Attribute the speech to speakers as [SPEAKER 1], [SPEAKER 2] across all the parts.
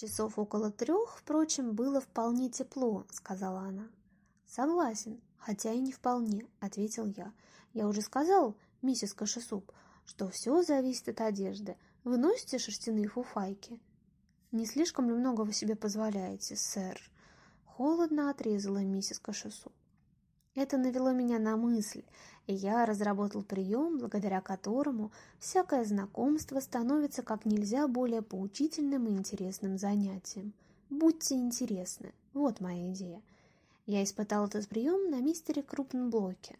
[SPEAKER 1] Часов около трех, впрочем, было вполне тепло, сказала она. Согласен, хотя и не вполне, ответил я. Я уже сказал, миссис Кашесуп, что все зависит от одежды. Вы носите шерстяные фуфайки? Не слишком ли много вы себе позволяете, сэр? Холодно отрезала миссис Кашесуп. Это навело меня на мысль, и я разработал прием, благодаря которому всякое знакомство становится как нельзя более поучительным и интересным занятием. Будьте интересны, вот моя идея. Я испытал этот прием на мистере Крупенблоке.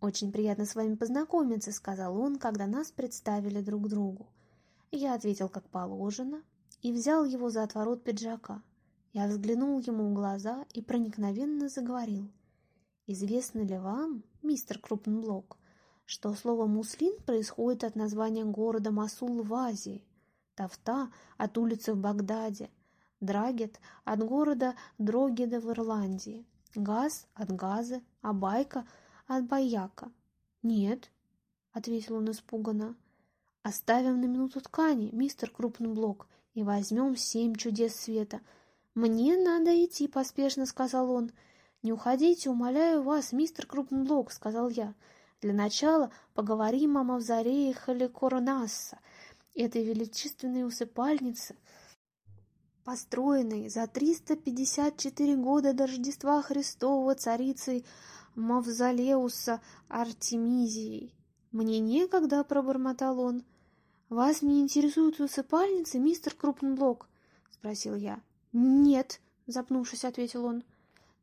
[SPEAKER 1] «Очень приятно с вами познакомиться», — сказал он, когда нас представили друг другу. Я ответил как положено и взял его за отворот пиджака. Я взглянул ему в глаза и проникновенно заговорил — Известно ли вам, мистер Крупнблок, что слово «муслин» происходит от названия города Масул в Азии, Тафта – от улицы в Багдаде, Драгет – от города Дрогеда в Ирландии, Газ – от Газы, а Байка – от Баяка? «Нет», – ответил он испуганно. «Оставим на минуту ткани, мистер Крупнблок, и возьмем семь чудес света. Мне надо идти», – поспешно сказал он, – «Не уходите, умоляю вас, мистер Крупнблок, — сказал я. «Для начала поговорим о мавзолее Халикоронасса, этой величественной усыпальнице» построенной за 354 года до Рождества Христова царицей Мавзолеуса Артемизией. «Мне некогда», — пробормотал он. «Вас не интересуют усыпальницы, мистер Крупнблок?» — спросил я. «Нет», — запнувшись, ответил он.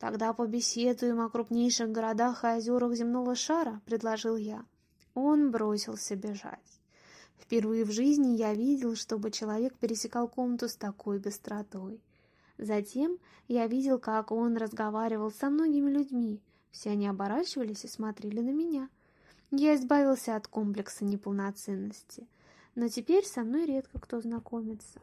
[SPEAKER 1] «Тогда побеседуем о крупнейших городах и озерах земного шара», — предложил я. Он бросился бежать. Впервые в жизни я видел, чтобы человек пересекал комнату с такой быстротой. Затем я видел, как он разговаривал со многими людьми. Все они оборачивались и смотрели на меня. Я избавился от комплекса неполноценности. Но теперь со мной редко кто знакомится.